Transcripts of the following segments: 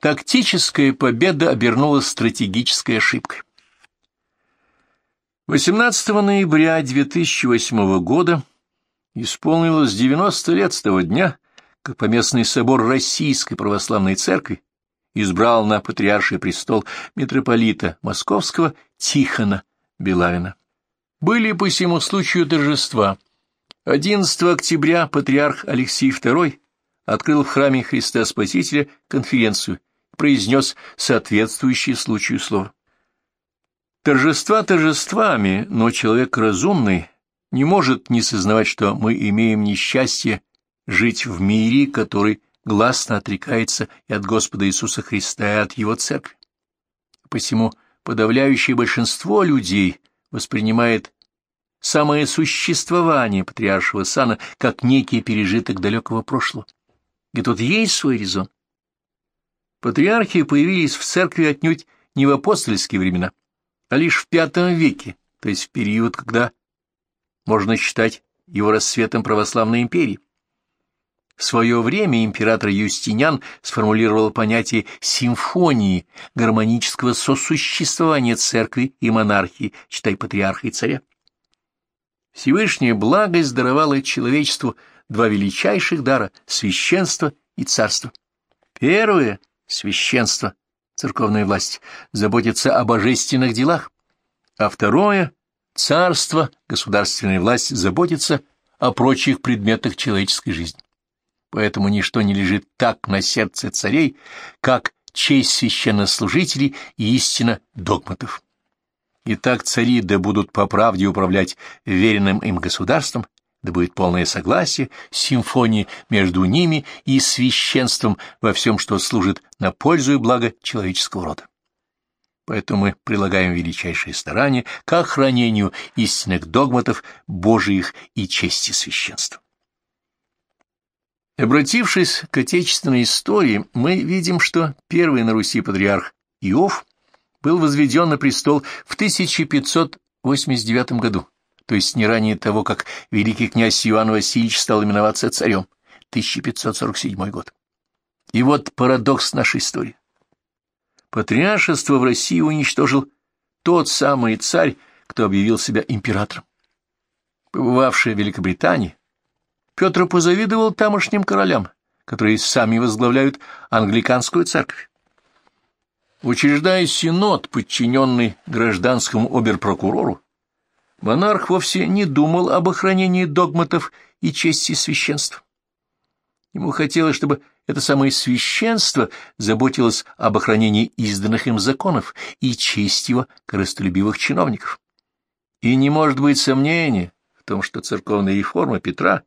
Тактическая победа обернулась стратегической ошибкой. 18 ноября 2008 года исполнилось 90 лет с того дня, как Поместный собор Российской Православной Церкви избрал на патриарший престол митрополита Московского Тихона Белавина. Были по всему случаю торжества. 11 октября патриарх Алексей II открыл в храме Христа Спасителя конференцию произнес соответствующее случаю слово. Торжества торжествами, но человек разумный не может не сознавать, что мы имеем несчастье жить в мире, который гласно отрекается и от Господа Иисуса Христа, и от Его Церкви. Посему подавляющее большинство людей воспринимает самое существование патриаршего сана как некий пережиток далекого прошлого. И тут есть свой резон. Патриархи появились в церкви отнюдь не в апостольские времена, а лишь в V веке, то есть в период, когда можно считать его рассветом православной империи. В свое время император Юстиниан сформулировал понятие симфонии, гармонического сосуществования церкви и монархии, читай патриарха и царя. Всевышняя благость даровала человечеству два величайших дара — священство и царство. Первое священство, церковная власть, заботится о божественных делах, а второе — царство, государственная власть, заботится о прочих предметах человеческой жизни. Поэтому ничто не лежит так на сердце царей, как честь священнослужителей и истина догматов. Итак, цари да будут по правде управлять веренным им государством, да будет полное согласие, симфония между ними и священством во всем, что служит на пользу и благо человеческого рода. Поэтому мы прилагаем величайшие старания к охранению истинных догматов Божиих и чести священства. Обратившись к отечественной истории, мы видим, что первый на Руси патриарх Иов был возведен на престол в 1589 году то есть не ранее того, как великий князь Иван Васильевич стал именоваться царем, 1547 год. И вот парадокс нашей истории. Патриаршество в России уничтожил тот самый царь, кто объявил себя императором. Побывавший в Великобритании, Петр позавидовал тамошним королям, которые сами возглавляют англиканскую церковь. Учреждая синод, подчиненный гражданскому оберпрокурору, Монарх вовсе не думал об охранении догматов и чести священства. Ему хотелось, чтобы это самое священство заботилось об охранении изданных им законов и чести его корыстолюбивых чиновников. И не может быть сомнения в том, что церковная реформа Петра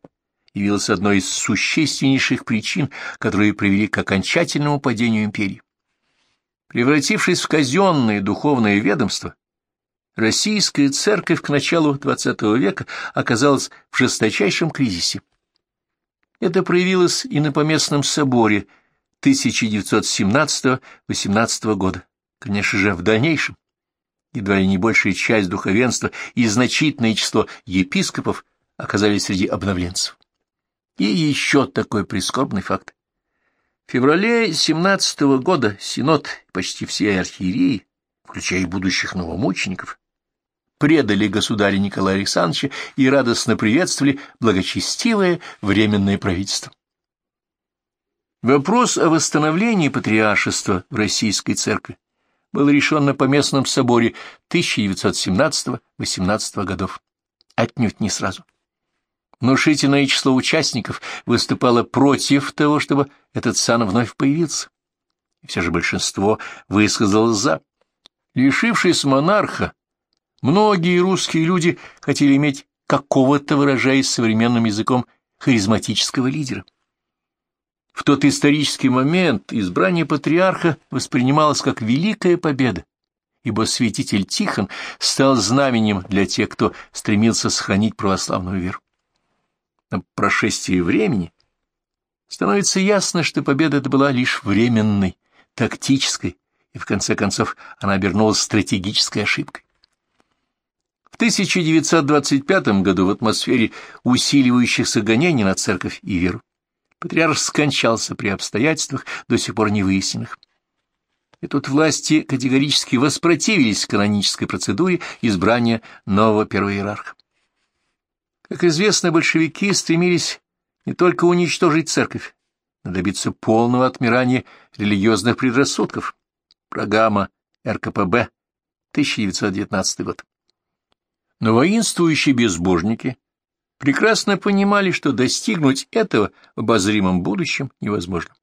явилась одной из существеннейших причин, которые привели к окончательному падению империи. Превратившись в казенное духовное ведомство, Российская церковь к началу XX века оказалась в жесточайшем кризисе. Это проявилось и на Поместном соборе 1917-18 года. Конечно же, в дальнейшем едва ли не большая часть духовенства и значительное число епископов оказались среди обновленцев. И еще такой прискорбный факт. В феврале 17 года Синод почти все архиереи, включая и будущих новомучеников, предали государя Николая Александровича и радостно приветствовали благочестивое временное правительство. Вопрос о восстановлении патриаршества в Российской церкви был решен на Поместном соборе 1917-18 годов, отнюдь не сразу. Внушительное число участников выступало против того, чтобы этот сан вновь появился. И все же большинство высказалось «за». Лишившись монарха, Многие русские люди хотели иметь какого-то, выражаясь современным языком, харизматического лидера. В тот исторический момент избрание патриарха воспринималось как великая победа, ибо святитель Тихон стал знаменем для тех, кто стремился сохранить православную веру. На прошествии времени становится ясно, что победа эта была лишь временной, тактической, и в конце концов она обернулась стратегической ошибкой. В 1925 году в атмосфере усиливающихся гонений на церковь и веру патриарх скончался при обстоятельствах, до сих пор не выясненных. и тут власти категорически воспротивились канонической процедуре избрания нового первоиерарха. Как известно, большевики стремились не только уничтожить церковь, но добиться полного отмирания религиозных предрассудков. Программа РКПБ, 1919 год. Но воинствующие безбожники прекрасно понимали, что достигнуть этого в обозримом будущем невозможно.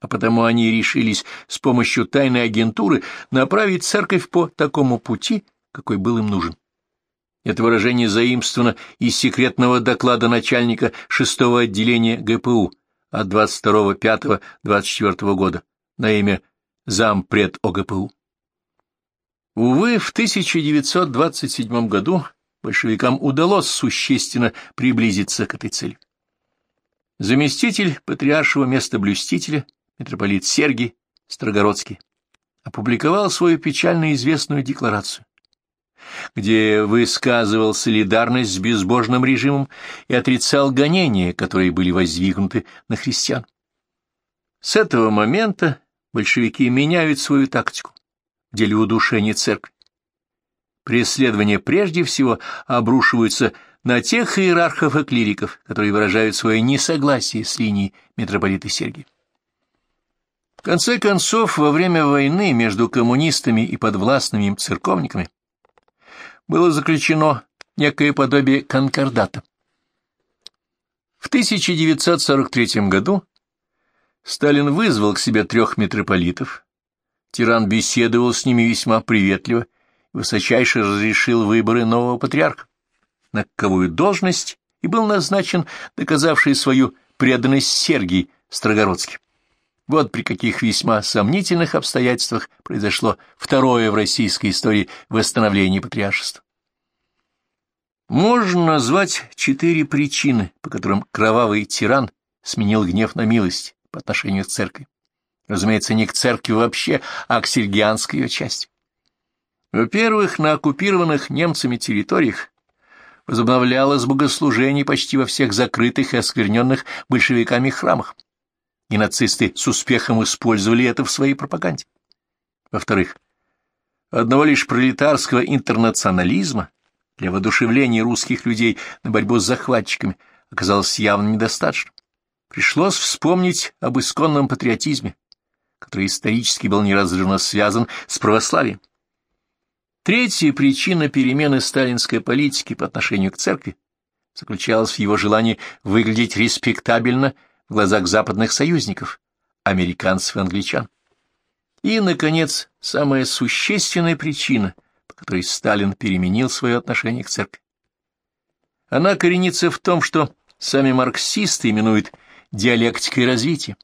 А потому они решились с помощью тайной агентуры направить церковь по такому пути, какой был им нужен. Это выражение заимствовано из секретного доклада начальника шестого отделения ГПУ от 22.05.24 года на имя зампред ОГПУ. Увы, в 1927 году большевикам удалось существенно приблизиться к этой цели. Заместитель патриаршего местоблюстителя, митрополит Сергий Строгородский, опубликовал свою печально известную декларацию, где высказывал солидарность с безбожным режимом и отрицал гонения, которые были воздвигнуты на христиан. С этого момента большевики меняют свою тактику деле удушения церкви. Преследования прежде всего обрушиваются на тех иерархов и клириков, которые выражают свое несогласие с линией митрополита Сергия. В конце концов, во время войны между коммунистами и подвластными им церковниками было заключено некое подобие конкордата. В 1943 году Сталин вызвал к себе трех митрополитов, Тиран беседовал с ними весьма приветливо и высочайше разрешил выборы нового патриарха, на каковую должность и был назначен доказавший свою преданность Сергий Строгородский. Вот при каких весьма сомнительных обстоятельствах произошло второе в российской истории восстановление патриаршества. Можно назвать четыре причины, по которым кровавый тиран сменил гнев на милость по отношению к церкви. Разумеется, не к церкви вообще, а к сельгианской ее части. Во-первых, на оккупированных немцами территориях возобновлялось богослужение почти во всех закрытых и оскверненных большевиками храмах, и нацисты с успехом использовали это в своей пропаганде. Во-вторых, одного лишь пролетарского интернационализма для воодушевления русских людей на борьбу с захватчиками оказалось явно недостаточно. Пришлось вспомнить об исконном патриотизме, который исторически был неразрывно связан с православием. Третья причина перемены сталинской политики по отношению к церкви заключалась в его желании выглядеть респектабельно в глазах западных союзников, американцев и англичан. И, наконец, самая существенная причина, по которой Сталин переменил свое отношение к церкви. Она коренится в том, что сами марксисты именуют диалектикой развития.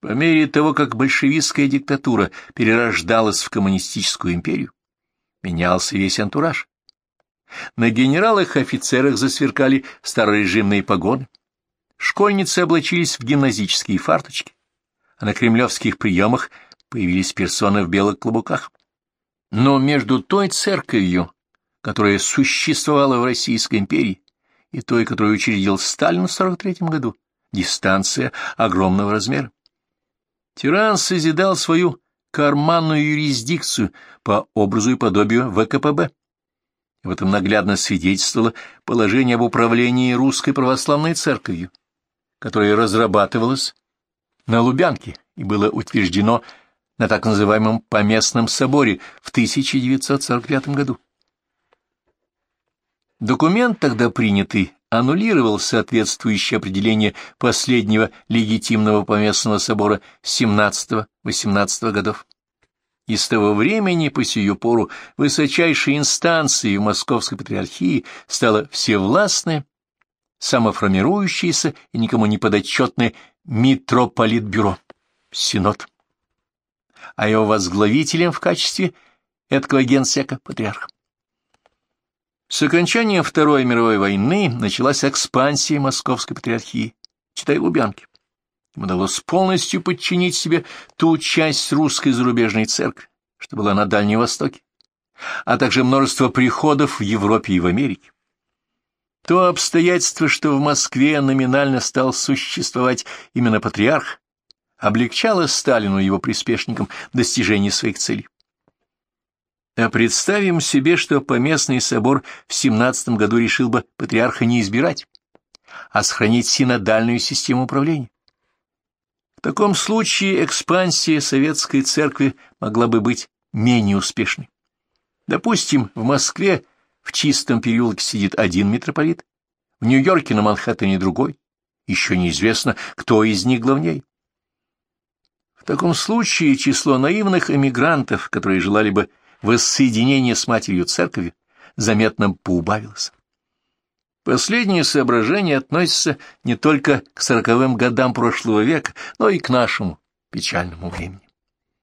По мере того, как большевистская диктатура перерождалась в коммунистическую империю, менялся весь антураж. На генералах и офицерах засверкали старорежимные погоны, школьницы облачились в гимназические фарточки, а на кремлевских приемах появились персоны в белых клобуках. Но между той церковью, которая существовала в Российской империи, и той, которую учредил Сталин в 43 году, дистанция огромного размера. Тиран созидал свою карманную юрисдикцию по образу и подобию ВКПБ. В этом наглядно свидетельствовало положение об управлении русской православной церковью, которое разрабатывалось на Лубянке и было утверждено на так называемом Поместном соборе в 1945 году. Документ, тогда принятый аннулировал соответствующее определение последнего легитимного поместного собора XVII-XVIII годов. И с того времени по сию пору высочайшей инстанцией в Московской Патриархии стало всевластное, самоформирующееся и никому не подотчетное митрополитбюро, синод, а его возглавителем в качестве этого генсека патриарха. С окончанием Второй мировой войны началась экспансия Московской патриархии, читай Лубянки. Им удалось полностью подчинить себе ту часть русской зарубежной церкви, что была на Дальнем Востоке, а также множество приходов в Европе и в Америке. То обстоятельство, что в Москве номинально стал существовать именно патриарх, облегчало Сталину и его приспешникам достижение своих целей. А представим себе, что поместный собор в 17 году решил бы патриарха не избирать, а сохранить синодальную систему управления. В таком случае экспансия советской церкви могла бы быть менее успешной. Допустим, в Москве в чистом переулке сидит один митрополит, в Нью-Йорке на Манхэттене другой. Еще неизвестно, кто из них главней. В таком случае число наивных эмигрантов, которые желали бы воссоединения с матерью церковью, заметно поубавилось. Последние соображения относятся не только к сороковым годам прошлого века, но и к нашему печальному времени.